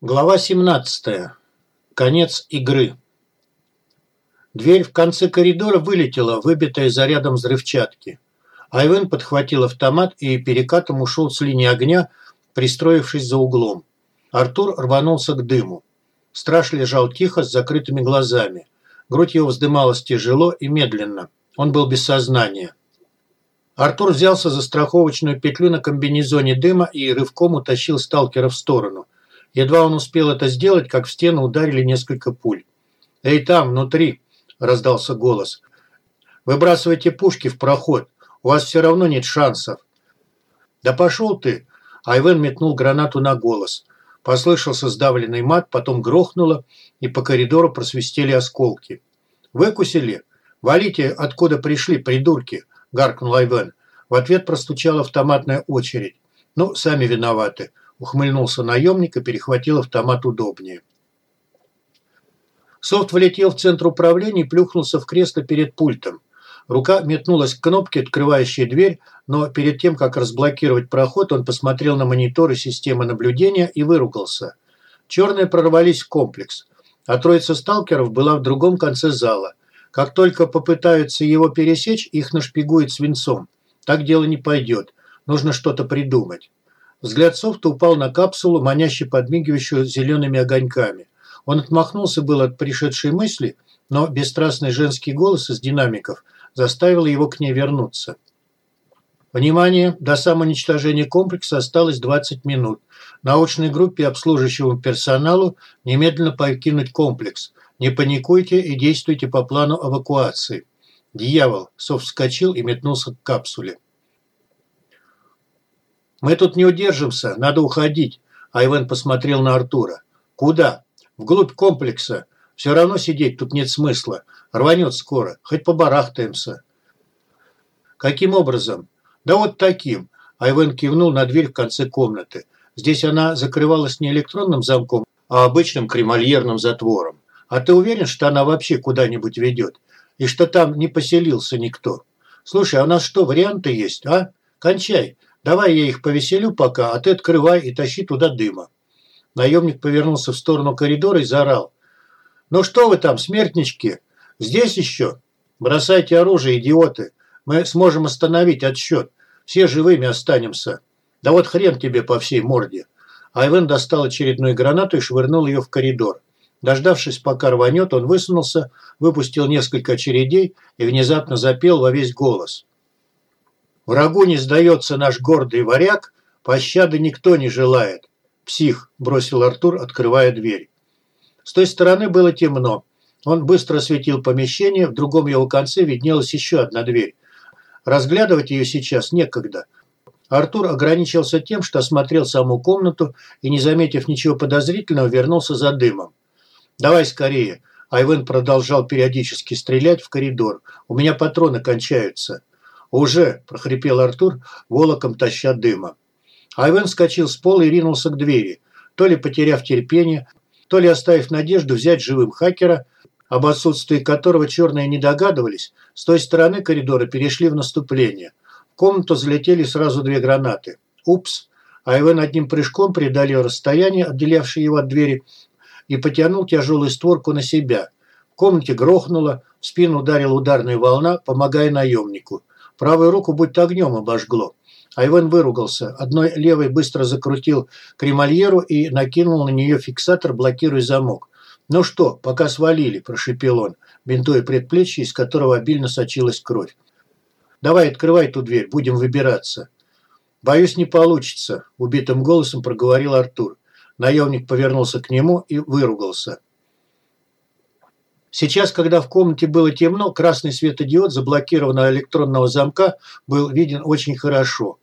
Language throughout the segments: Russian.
Глава 17. Конец игры. Дверь в конце коридора вылетела, выбитая зарядом взрывчатки. Айвен подхватил автомат и перекатом ушел с линии огня, пристроившись за углом. Артур рванулся к дыму. Страж лежал тихо, с закрытыми глазами. Грудь его вздымалась тяжело и медленно. Он был без сознания. Артур взялся за страховочную петлю на комбинезоне дыма и рывком утащил сталкера в сторону – Едва он успел это сделать, как в стену ударили несколько пуль. «Эй, там, внутри!» – раздался голос. «Выбрасывайте пушки в проход. У вас все равно нет шансов». «Да пошел ты!» Айвен метнул гранату на голос. Послышался сдавленный мат, потом грохнуло, и по коридору просвистели осколки. «Выкусили? Валите, откуда пришли, придурки!» – гаркнул Айвен. В ответ простучала автоматная очередь. «Ну, сами виноваты. Ухмыльнулся наемник и перехватил автомат удобнее. Софт влетел в центр управления и плюхнулся в кресло перед пультом. Рука метнулась к кнопке, открывающей дверь, но перед тем, как разблокировать проход, он посмотрел на мониторы системы наблюдения и выругался. Черные прорвались в комплекс, а троица сталкеров была в другом конце зала. Как только попытаются его пересечь, их нашпигует свинцом. Так дело не пойдет. Нужно что-то придумать. Взгляд Софта упал на капсулу, маняще подмигивающую зелеными огоньками. Он отмахнулся был от пришедшей мысли, но бесстрастный женский голос из динамиков заставил его к ней вернуться. Внимание! До самоуничтожения комплекса осталось 20 минут. Научной группе обслуживающему персоналу немедленно покинуть комплекс. Не паникуйте и действуйте по плану эвакуации. Дьявол! Софт вскочил и метнулся к капсуле. «Мы тут не удержимся, надо уходить», – Айвен посмотрел на Артура. «Куда?» «Вглубь комплекса. Все равно сидеть тут нет смысла. Рванет скоро, хоть побарахтаемся». «Каким образом?» «Да вот таким», – Айвен кивнул на дверь в конце комнаты. Здесь она закрывалась не электронным замком, а обычным кремольерным затвором. А ты уверен, что она вообще куда-нибудь ведет? И что там не поселился никто? Слушай, а у нас что, варианты есть, а? Кончай. Давай я их повеселю пока, а ты открывай и тащи туда дыма». Наемник повернулся в сторону коридора и заорал. «Ну что вы там, смертнички? Здесь еще? Бросайте оружие, идиоты. Мы сможем остановить отсчет. Все живыми останемся. Да вот хрен тебе по всей морде». Айвен достал очередную гранату и швырнул ее в коридор. Дождавшись, пока рванет, он высунулся, выпустил несколько очередей и внезапно запел во весь голос. Врагу не сдается наш гордый варяг, пощады никто не желает. Псих, бросил Артур, открывая дверь. С той стороны было темно. Он быстро осветил помещение, в другом его конце виднелась еще одна дверь. Разглядывать ее сейчас некогда. Артур ограничился тем, что осмотрел саму комнату и, не заметив ничего подозрительного, вернулся за дымом. «Давай скорее!» Айвен продолжал периодически стрелять в коридор. «У меня патроны кончаются». «Уже!» – прохрипел Артур, волоком таща дыма. Айвен вскочил с пола и ринулся к двери, то ли потеряв терпение, то ли оставив надежду взять живым хакера, об отсутствии которого черные не догадывались, с той стороны коридора перешли в наступление. В комнату залетели сразу две гранаты. Упс! Айвен одним прыжком преодолел расстояние, отделявшее его от двери, и потянул тяжелую створку на себя. В комнате грохнуло, в спину ударила ударная волна, помогая наемнику. Правую руку будто огнем обожгло. Айвен выругался. Одной левой быстро закрутил кремольеру и накинул на нее фиксатор, блокируя замок. «Ну что, пока свалили», – прошипел он, бинтуя предплечье, из которого обильно сочилась кровь. «Давай, открывай ту дверь, будем выбираться». «Боюсь, не получится», – убитым голосом проговорил Артур. Наемник повернулся к нему и выругался. Сейчас, когда в комнате было темно, красный светодиод заблокированного электронного замка был виден очень хорошо.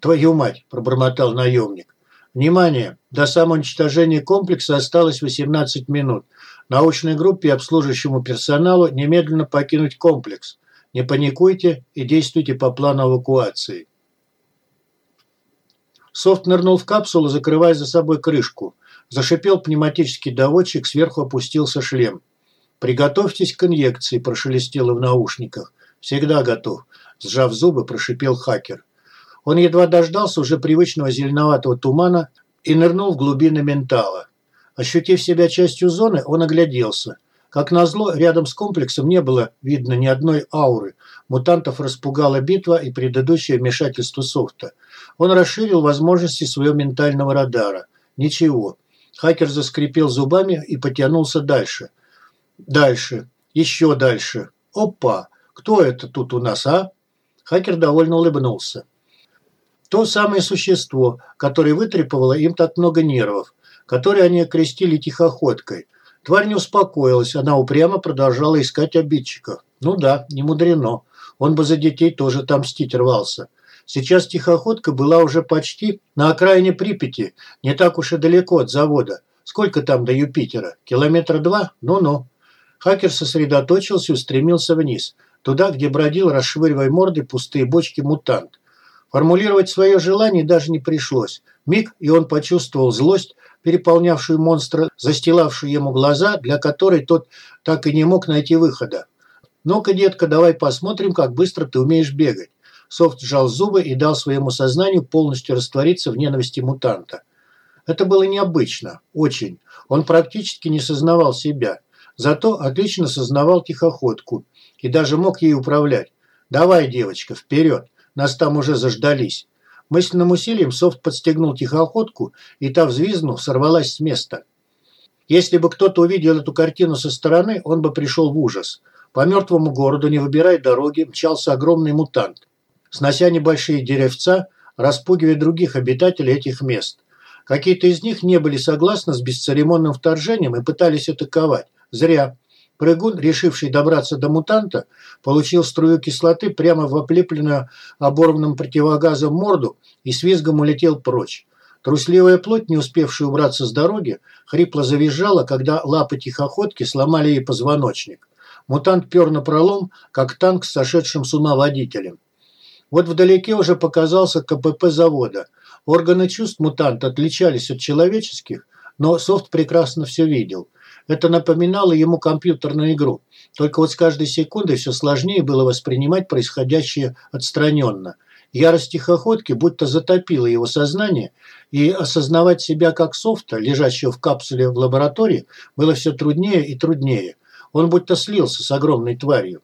«Твою мать!» – пробормотал наемник. «Внимание! До самоуничтожения комплекса осталось 18 минут. Научной группе и обслуживающему персоналу немедленно покинуть комплекс. Не паникуйте и действуйте по плану эвакуации». Софт нырнул в капсулу, закрывая за собой крышку. Зашипел пневматический доводчик, сверху опустился шлем. «Приготовьтесь к инъекции», – прошелестело в наушниках. «Всегда готов», – сжав зубы, прошипел хакер. Он едва дождался уже привычного зеленоватого тумана и нырнул в глубины ментала. Ощутив себя частью зоны, он огляделся. Как назло, рядом с комплексом не было видно ни одной ауры. Мутантов распугала битва и предыдущее вмешательство софта. Он расширил возможности своего ментального радара. Ничего. Хакер заскрипел зубами и потянулся дальше. Дальше. Еще дальше. Опа! Кто это тут у нас, а? Хакер довольно улыбнулся. То самое существо, которое вытрепывало им так много нервов, которое они окрестили тихоходкой. Тварь не успокоилась, она упрямо продолжала искать обидчиков. Ну да, не мудрено. Он бы за детей тоже там мстить рвался. Сейчас тихоходка была уже почти на окраине Припяти, не так уж и далеко от завода. Сколько там до Юпитера? Километра два? Ну-ну. Хакер сосредоточился и устремился вниз, туда, где бродил, расшвыривая морды, пустые бочки мутант. Формулировать свое желание даже не пришлось. Миг, и он почувствовал злость, переполнявшую монстра, застилавшую ему глаза, для которой тот так и не мог найти выхода. «Ну-ка, детка, давай посмотрим, как быстро ты умеешь бегать». Софт сжал зубы и дал своему сознанию полностью раствориться в ненависти мутанта. Это было необычно, очень. Он практически не сознавал себя. Зато отлично сознавал тихоходку и даже мог ей управлять. «Давай, девочка, вперед! Нас там уже заждались!» Мысленным усилием Софт подстегнул тихоходку, и та, взвизгнув, сорвалась с места. Если бы кто-то увидел эту картину со стороны, он бы пришел в ужас. По мертвому городу, не выбирая дороги, мчался огромный мутант, снося небольшие деревца, распугивая других обитателей этих мест. Какие-то из них не были согласны с бесцеремонным вторжением и пытались атаковать. Зря. Прыгун, решивший добраться до мутанта, получил струю кислоты прямо в оплепленную оборванным противогазом морду и с визгом улетел прочь. Трусливая плоть, не успевшая убраться с дороги, хрипло завизжала, когда лапы тихоходки сломали ей позвоночник. Мутант пер на пролом, как танк с сошедшим с ума водителем. Вот вдалеке уже показался КПП завода. Органы чувств мутанта отличались от человеческих, но софт прекрасно все видел – это напоминало ему компьютерную игру. Только вот с каждой секундой все сложнее было воспринимать происходящее отстраненно. Ярость тихоходки будто затопила его сознание, и осознавать себя как софта, лежащего в капсуле в лаборатории, было все труднее и труднее. Он будто слился с огромной тварью.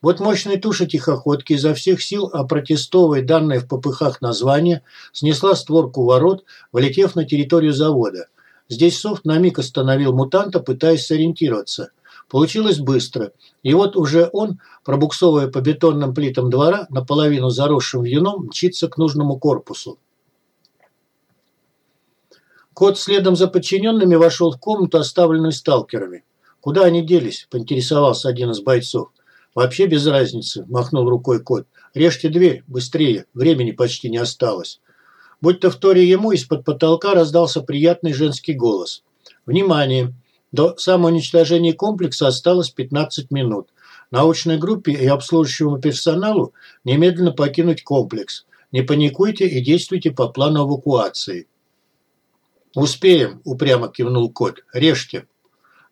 Вот мощная туша тихоходки изо всех сил, опротестовывая данное в попыхах название, снесла створку ворот, влетев на территорию завода – Здесь Софт на миг остановил мутанта, пытаясь сориентироваться. Получилось быстро. И вот уже он, пробуксовывая по бетонным плитам двора, наполовину заросшим вьюном, мчится к нужному корпусу. Кот следом за подчиненными вошел в комнату, оставленную сталкерами. «Куда они делись?» – поинтересовался один из бойцов. «Вообще без разницы», – махнул рукой кот. «Режьте дверь, быстрее, времени почти не осталось». Будь-то в торе ему из-под потолка раздался приятный женский голос. «Внимание! До самоуничтожения комплекса осталось 15 минут. Научной группе и обслуживающему персоналу немедленно покинуть комплекс. Не паникуйте и действуйте по плану эвакуации». «Успеем», – упрямо кивнул кот. «Режьте».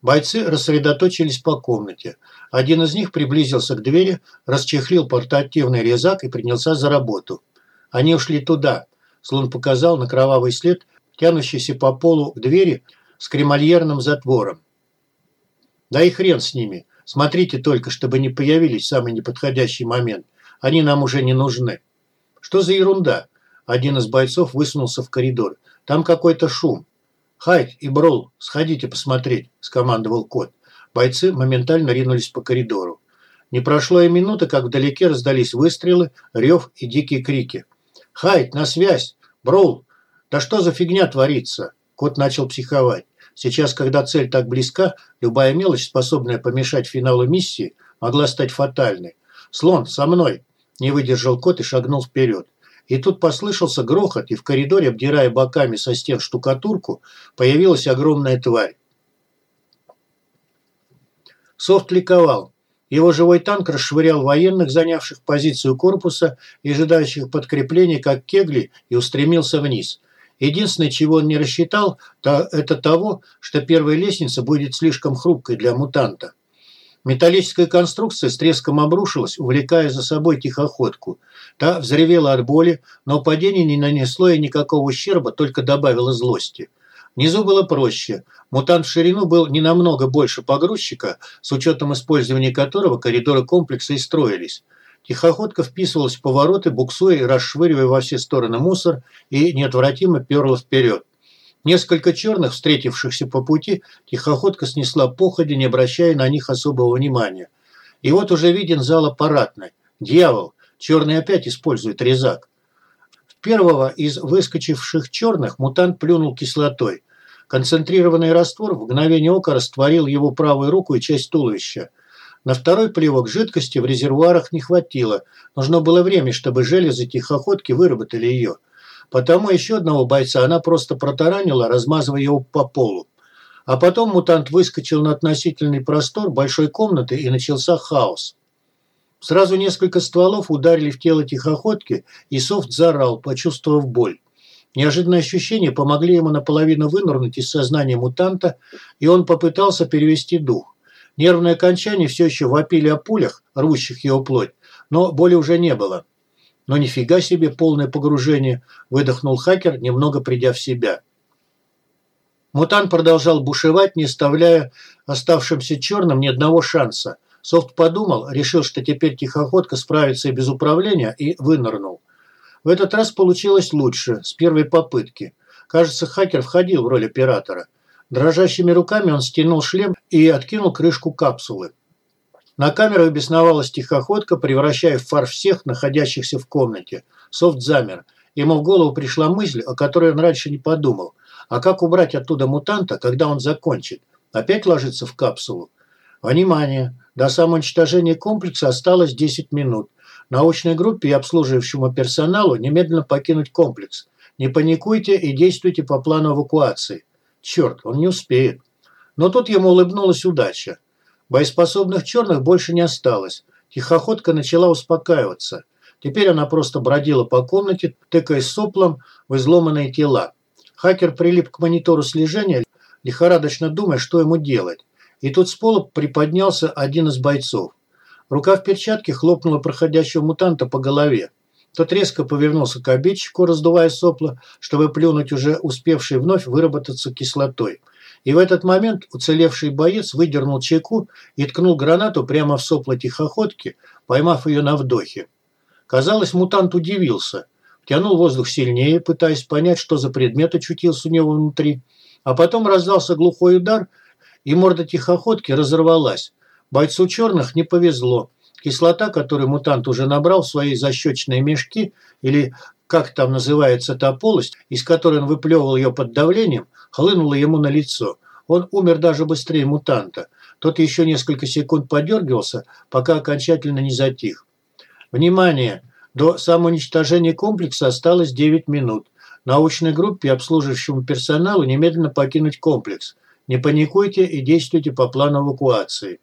Бойцы рассредоточились по комнате. Один из них приблизился к двери, расчехлил портативный резак и принялся за работу. Они ушли туда – Слон показал на кровавый след, тянущийся по полу к двери с кремольерным затвором. Да и хрен с ними. Смотрите только, чтобы не появились в самый неподходящий момент. Они нам уже не нужны. Что за ерунда? Один из бойцов высунулся в коридор. Там какой-то шум. Хайт и Брол, сходите посмотреть, скомандовал кот. Бойцы моментально ринулись по коридору. Не прошло и минуты, как вдалеке раздались выстрелы, рев и дикие крики. «Хайт, на связь! Броул, да что за фигня творится?» Кот начал психовать. Сейчас, когда цель так близка, любая мелочь, способная помешать финалу миссии, могла стать фатальной. «Слон, со мной!» Не выдержал кот и шагнул вперед. И тут послышался грохот, и в коридоре, обдирая боками со стен штукатурку, появилась огромная тварь. Софт ликовал. Его живой танк расшвырял военных, занявших позицию корпуса и ожидающих подкрепления, как кегли, и устремился вниз. Единственное, чего он не рассчитал, то это того, что первая лестница будет слишком хрупкой для мутанта. Металлическая конструкция с треском обрушилась, увлекая за собой тихоходку. Та взревела от боли, но падение не нанесло ей никакого ущерба, только добавило злости. Внизу было проще. Мутант в ширину был не намного больше погрузчика, с учетом использования которого коридоры комплекса и строились. Тихоходка вписывалась в повороты, буксуя и расшвыривая во все стороны мусор, и неотвратимо перла вперед. Несколько черных, встретившихся по пути, тихоходка снесла походи, не обращая на них особого внимания. И вот уже виден зал аппаратный. Дьявол! Черный опять использует резак. В первого из выскочивших черных мутант плюнул кислотой. Концентрированный раствор в мгновение ока растворил его правую руку и часть туловища. На второй плевок жидкости в резервуарах не хватило. Нужно было время, чтобы железы тихоходки выработали ее. Потому еще одного бойца она просто протаранила, размазывая его по полу. А потом мутант выскочил на относительный простор большой комнаты и начался хаос. Сразу несколько стволов ударили в тело тихоходки, и Софт заорал, почувствовав боль. Неожиданные ощущения помогли ему наполовину вынырнуть из сознания мутанта, и он попытался перевести дух. Нервные окончания все еще вопили о пулях, рвущих его плоть, но боли уже не было. Но нифига себе полное погружение, выдохнул хакер, немного придя в себя. Мутант продолжал бушевать, не оставляя оставшимся черным ни одного шанса. Софт подумал, решил, что теперь тихоходка справится и без управления, и вынырнул. В этот раз получилось лучше, с первой попытки. Кажется, хакер входил в роль оператора. Дрожащими руками он стянул шлем и откинул крышку капсулы. На камеру бесновалась тихоходка, превращая в фар всех, находящихся в комнате. Софт замер. Ему в голову пришла мысль, о которой он раньше не подумал. А как убрать оттуда мутанта, когда он закончит? Опять ложиться в капсулу? Внимание! До самоуничтожения комплекса осталось 10 минут. Научной группе и обслуживающему персоналу немедленно покинуть комплекс. Не паникуйте и действуйте по плану эвакуации. Черт, он не успеет. Но тут ему улыбнулась удача. Боеспособных черных больше не осталось. Тихоходка начала успокаиваться. Теперь она просто бродила по комнате, тыкаясь соплом в изломанные тела. Хакер прилип к монитору слежения, лихорадочно думая, что ему делать. И тут с пола приподнялся один из бойцов. Рука в перчатке хлопнула проходящего мутанта по голове. Тот резко повернулся к обидчику, раздувая сопла, чтобы плюнуть уже успевший вновь выработаться кислотой. И в этот момент уцелевший боец выдернул чеку и ткнул гранату прямо в сопло тихоходки, поймав ее на вдохе. Казалось, мутант удивился. Тянул воздух сильнее, пытаясь понять, что за предмет очутился у него внутри. А потом раздался глухой удар, и морда тихоходки разорвалась. Бойцу черных не повезло. Кислота, которую мутант уже набрал в свои защечные мешки, или как там называется та полость, из которой он выплевывал ее под давлением, хлынула ему на лицо. Он умер даже быстрее мутанта. Тот еще несколько секунд подергивался, пока окончательно не затих. Внимание! До самоуничтожения комплекса осталось 9 минут. Научной группе и обслуживающему персоналу немедленно покинуть комплекс. Не паникуйте и действуйте по плану эвакуации.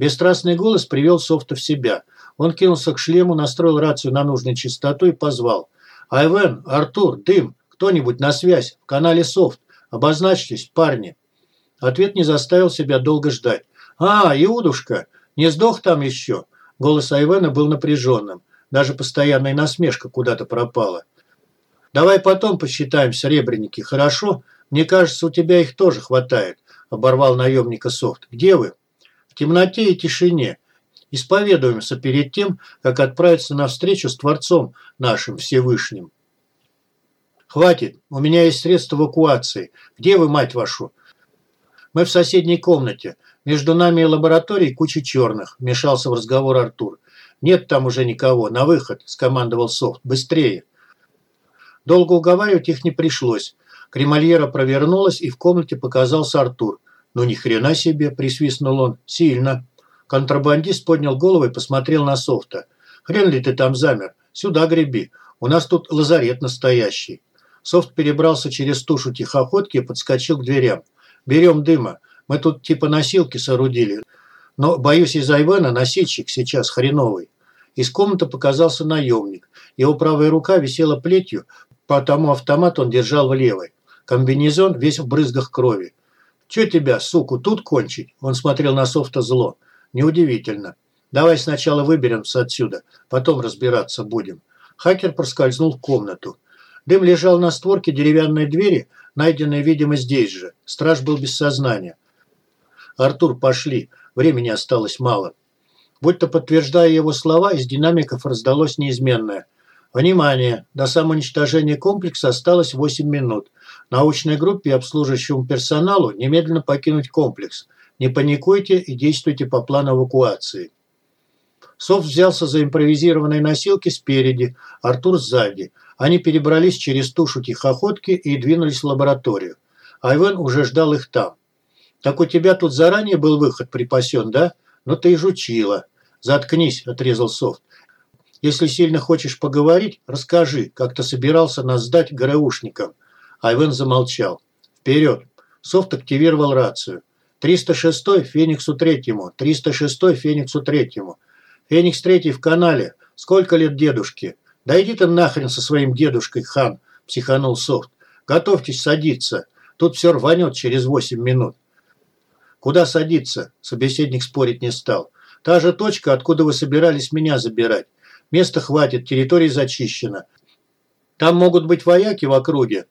Бесстрастный голос привел Софта в себя. Он кинулся к шлему, настроил рацию на нужную частоту и позвал. «Айвен, Артур, Дым, кто-нибудь на связь, в канале Софт. Обозначьтесь, парни». Ответ не заставил себя долго ждать. «А, Иудушка, не сдох там еще?» Голос Айвена был напряженным. Даже постоянная насмешка куда-то пропала. «Давай потом посчитаем серебряники, хорошо? Мне кажется, у тебя их тоже хватает», – оборвал наемника Софт. «Где вы?» В темноте и тишине. Исповедуемся перед тем, как отправиться на встречу с Творцом нашим Всевышним. Хватит, у меня есть средства эвакуации. Где вы, мать вашу? Мы в соседней комнате. Между нами и лабораторией куча черных, вмешался в разговор Артур. Нет там уже никого. На выход, скомандовал Софт. Быстрее. Долго уговаривать их не пришлось. Кремальера провернулась, и в комнате показался Артур. «Ну ни хрена себе!» – присвистнул он. «Сильно!» Контрабандист поднял голову и посмотрел на Софта. «Хрен ли ты там замер? Сюда греби. У нас тут лазарет настоящий». Софт перебрался через тушу тихоходки и подскочил к дверям. «Берем дыма. Мы тут типа носилки соорудили. Но, боюсь, из-за Ивана носильщик сейчас хреновый». Из комнаты показался наемник. Его правая рука висела плетью, потому автомат он держал в левой. Комбинезон весь в брызгах крови. «Чё тебя, суку, тут кончить?» Он смотрел на софта зло. «Неудивительно. Давай сначала выберемся отсюда, потом разбираться будем». Хакер проскользнул в комнату. Дым лежал на створке деревянной двери, найденной, видимо, здесь же. Страж был без сознания. «Артур, пошли. Времени осталось мало». Будто подтверждая его слова, из динамиков раздалось неизменное. «Внимание! До самоуничтожения комплекса осталось 8 минут. Научной группе и обслуживающему персоналу немедленно покинуть комплекс. Не паникуйте и действуйте по плану эвакуации». Софт взялся за импровизированные носилки спереди, Артур сзади. Они перебрались через тушу тихоходки и двинулись в лабораторию. Айвен уже ждал их там. «Так у тебя тут заранее был выход припасен, да? Ну ты и жучила». «Заткнись», – отрезал Софт. «Если сильно хочешь поговорить, расскажи, как ты собирался нас сдать ГРУшникам». Айвен замолчал. «Вперед!» Софт активировал рацию. «306-й Фениксу Третьему, 306-й Фениксу Третьему». Феникс Третий в канале. Сколько лет дедушке? Да иди ты нахрен со своим дедушкой, хан, психанул Софт. Готовьтесь садиться. Тут все рванет через восемь минут. Куда садиться? Собеседник спорить не стал. Та же точка, откуда вы собирались меня забирать. Места хватит, территория зачищена. Там могут быть вояки в округе.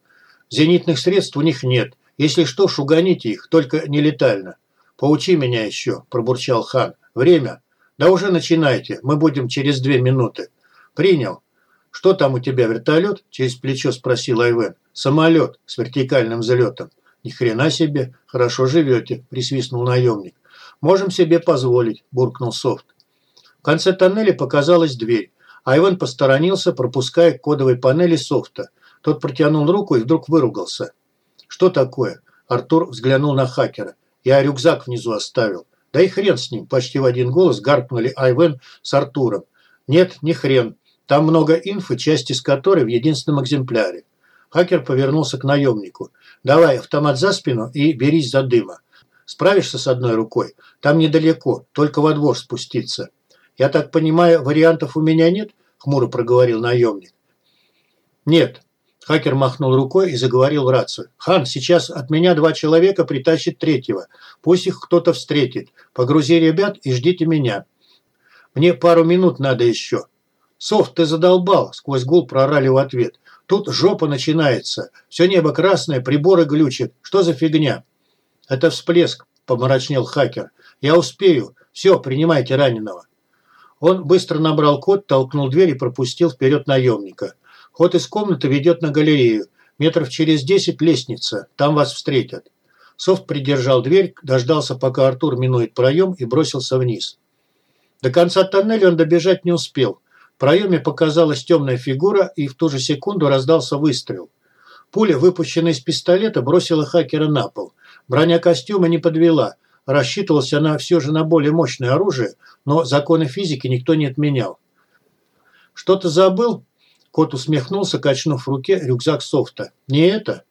Зенитных средств у них нет. Если что, шуганите их, только не летально. Поучи меня еще, пробурчал хан. Время. «Да уже начинайте, мы будем через две минуты». «Принял». «Что там у тебя, вертолет?» – через плечо спросил Айвен. «Самолет с вертикальным взлетом». «Ни хрена себе, хорошо живете», – присвистнул наемник. «Можем себе позволить», – буркнул Софт. В конце тоннеля показалась дверь. Айвен посторонился, пропуская к кодовой панели софта. Тот протянул руку и вдруг выругался. «Что такое?» Артур взглянул на хакера. «Я рюкзак внизу оставил». Да и хрен с ним, почти в один голос гаркнули Айвен с Артуром. Нет, не хрен. Там много инфы, часть из которой в единственном экземпляре. Хакер повернулся к наемнику. «Давай автомат за спину и берись за дыма. Справишься с одной рукой? Там недалеко, только во двор спуститься». «Я так понимаю, вариантов у меня нет?» – хмуро проговорил наемник. «Нет, Хакер махнул рукой и заговорил в рацию. «Хан, сейчас от меня два человека притащит третьего. Пусть их кто-то встретит. Погрузи ребят и ждите меня. Мне пару минут надо еще». «Софт, ты задолбал!» – сквозь гул прорали в ответ. «Тут жопа начинается. Все небо красное, приборы глючат. Что за фигня?» «Это всплеск», – помрачнел хакер. «Я успею. Все, принимайте раненого». Он быстро набрал код, толкнул дверь и пропустил вперед наемника. Ход из комнаты ведет на галерею. Метров через десять лестница. Там вас встретят. Софт придержал дверь, дождался, пока Артур минует проем и бросился вниз. До конца тоннеля он добежать не успел. В проеме показалась темная фигура, и в ту же секунду раздался выстрел. Пуля, выпущенная из пистолета, бросила хакера на пол. Броня костюма не подвела. Рассчитывался она все же на более мощное оружие, но законы физики никто не отменял. «Что-то забыл?» Кот усмехнулся, качнув в руке рюкзак софта. «Не это?»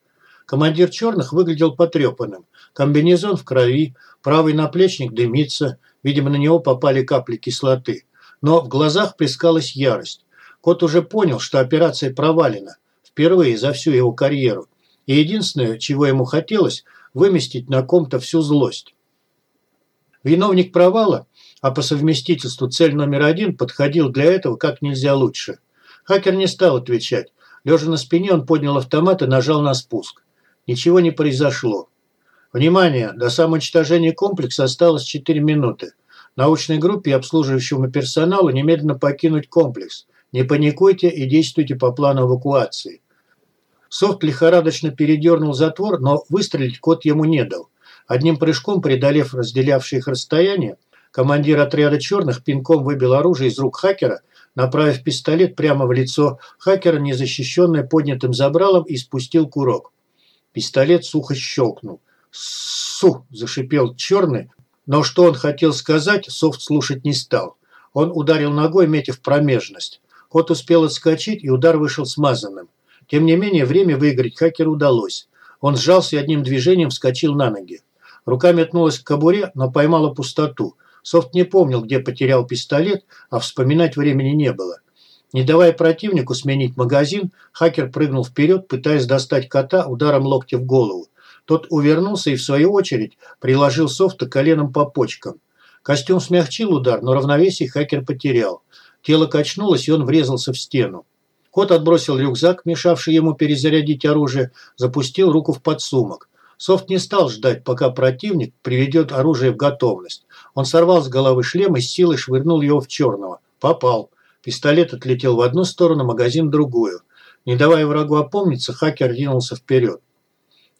Командир черных выглядел потрепанным. Комбинезон в крови, правый наплечник дымится. Видимо, на него попали капли кислоты. Но в глазах плескалась ярость. Кот уже понял, что операция провалена. Впервые за всю его карьеру. И единственное, чего ему хотелось, выместить на ком-то всю злость. Виновник провала, а по совместительству цель номер один, подходил для этого как нельзя лучше – Хакер не стал отвечать. Лежа на спине, он поднял автомат и нажал на спуск. Ничего не произошло. Внимание! До самоуничтожения комплекса осталось 4 минуты. Научной группе и обслуживающему персоналу немедленно покинуть комплекс. Не паникуйте и действуйте по плану эвакуации. Софт лихорадочно передернул затвор, но выстрелить кот ему не дал. Одним прыжком, преодолев разделявшие их расстояние, командир отряда черных пинком выбил оружие из рук хакера направив пистолет прямо в лицо хакера, незащищенное поднятым забралом, и спустил курок. Пистолет сухо щелкнул. «Су!» – зашипел черный, но что он хотел сказать, Софт слушать не стал. Он ударил ногой, метив промежность. Кот успел отскочить, и удар вышел смазанным. Тем не менее, время выиграть хакеру удалось. Он сжался и одним движением вскочил на ноги. Рука метнулась к кобуре, но поймала пустоту – Софт не помнил, где потерял пистолет, а вспоминать времени не было. Не давая противнику сменить магазин, хакер прыгнул вперед, пытаясь достать кота ударом локтя в голову. Тот увернулся и, в свою очередь, приложил софта коленом по почкам. Костюм смягчил удар, но равновесие хакер потерял. Тело качнулось, и он врезался в стену. Кот отбросил рюкзак, мешавший ему перезарядить оружие, запустил руку в подсумок. Софт не стал ждать, пока противник приведет оружие в готовность. Он сорвал с головы шлем и с силой швырнул его в черного. Попал. Пистолет отлетел в одну сторону, магазин в другую. Не давая врагу опомниться, хакер ринулся вперед.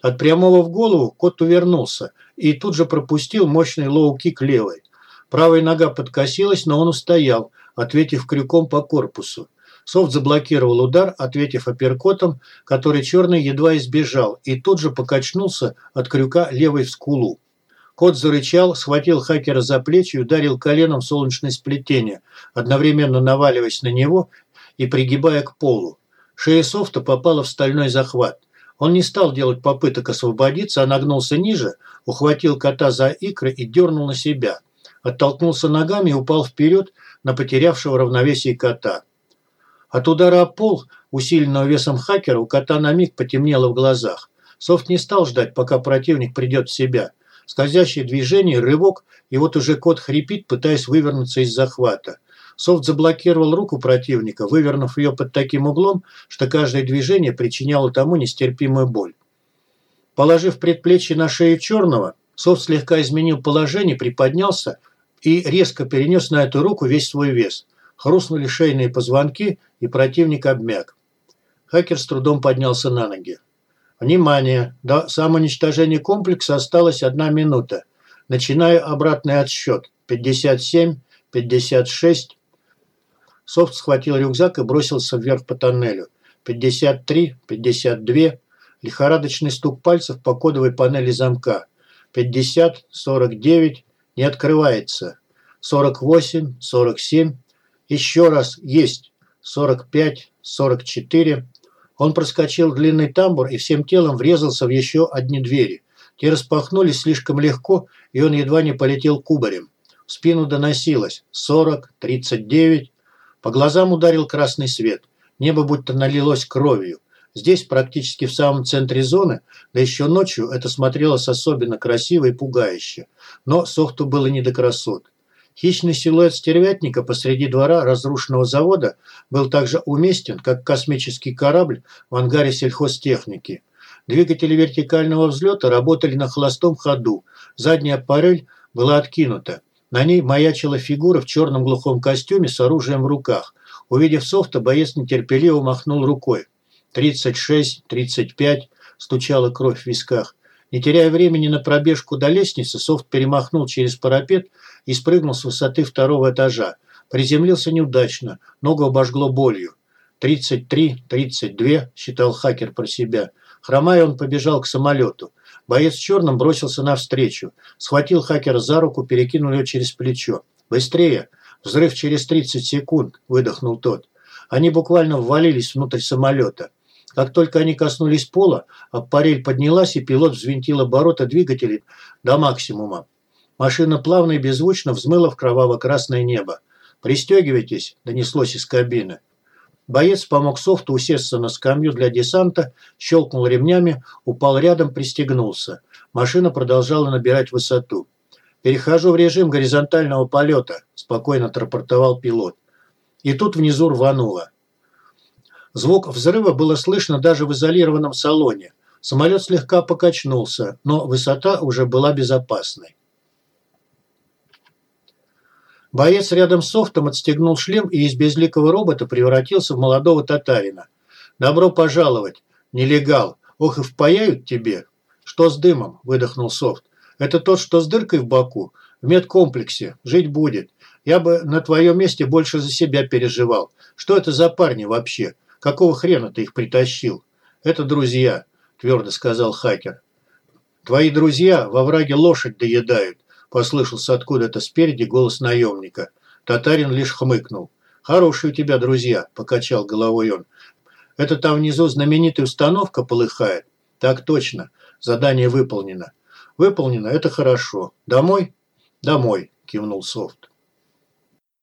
От прямого в голову кот увернулся и тут же пропустил мощный лоу-кик левой. Правая нога подкосилась, но он устоял, ответив крюком по корпусу. Софт заблокировал удар, ответив апперкотом, который черный едва избежал, и тут же покачнулся от крюка левой в скулу. Кот зарычал, схватил хакера за плечи и ударил коленом в солнечное сплетение, одновременно наваливаясь на него и пригибая к полу. Шея Софта попала в стальной захват. Он не стал делать попыток освободиться, а нагнулся ниже, ухватил кота за икры и дернул на себя. Оттолкнулся ногами и упал вперед на потерявшего равновесие кота. От удара о пол, усиленного весом хакера, у кота на миг потемнело в глазах. Софт не стал ждать, пока противник придет в себя. Скользящее движение, рывок, и вот уже кот хрипит, пытаясь вывернуться из захвата. Софт заблокировал руку противника, вывернув ее под таким углом, что каждое движение причиняло тому нестерпимую боль. Положив предплечье на шею черного, Софт слегка изменил положение, приподнялся и резко перенес на эту руку весь свой вес – Хрустнули шейные позвонки, и противник обмяк. Хакер с трудом поднялся на ноги. Внимание! До самоуничтожения комплекса осталась одна минута. Начинаю обратный отсчет. 57, 56. Софт схватил рюкзак и бросился вверх по тоннелю. 53, 52. Лихорадочный стук пальцев по кодовой панели замка. 50, 49. Не открывается. 48, 47. Еще раз есть. 45, 44. Он проскочил длинный тамбур и всем телом врезался в еще одни двери. Те распахнулись слишком легко, и он едва не полетел кубарем. В спину доносилось 40, 39. По глазам ударил красный свет. Небо будто налилось кровью. Здесь, практически в самом центре зоны, да еще ночью, это смотрелось особенно красиво и пугающе. Но Сохту было не до красот. Хищный силуэт стервятника посреди двора разрушенного завода был также уместен, как космический корабль в ангаре сельхозтехники. Двигатели вертикального взлета работали на холостом ходу, задняя парель была откинута. На ней маячила фигура в черном глухом костюме с оружием в руках. Увидев софта, боец нетерпеливо махнул рукой. «Тридцать шесть, тридцать пять», стучала кровь в висках. Не теряя времени на пробежку до лестницы, Софт перемахнул через парапет и спрыгнул с высоты второго этажа. Приземлился неудачно, ногу обожгло болью. «Тридцать три, тридцать две», – считал хакер про себя. Хромая, он побежал к самолету. Боец в черном бросился навстречу. Схватил хакера за руку, перекинул ее через плечо. «Быстрее! Взрыв через 30 секунд!» – выдохнул тот. Они буквально ввалились внутрь самолета. Как только они коснулись пола, аппарель поднялась, и пилот взвинтил обороты двигателей до максимума. Машина плавно и беззвучно взмыла в кроваво-красное небо. «Пристегивайтесь», – донеслось из кабины. Боец помог Софту усесться на скамью для десанта, щелкнул ремнями, упал рядом, пристегнулся. Машина продолжала набирать высоту. «Перехожу в режим горизонтального полета», – спокойно отрапортовал пилот. И тут внизу рвануло. Звук взрыва было слышно даже в изолированном салоне. Самолет слегка покачнулся, но высота уже была безопасной. Боец рядом с софтом отстегнул шлем и из безликого робота превратился в молодого татарина. «Добро пожаловать, нелегал. Ох и впаяют тебе!» «Что с дымом?» – выдохнул софт. «Это тот, что с дыркой в боку. В медкомплексе. Жить будет. Я бы на твоем месте больше за себя переживал. Что это за парни вообще? Какого хрена ты их притащил? Это друзья, твердо сказал хакер. Твои друзья во враге лошадь доедают, послышался откуда-то спереди голос наемника. Татарин лишь хмыкнул. «Хорошие у тебя друзья», – покачал головой он. «Это там внизу знаменитая установка полыхает?» «Так точно. Задание выполнено». «Выполнено – это хорошо. Домой?» «Домой», – кивнул Софт.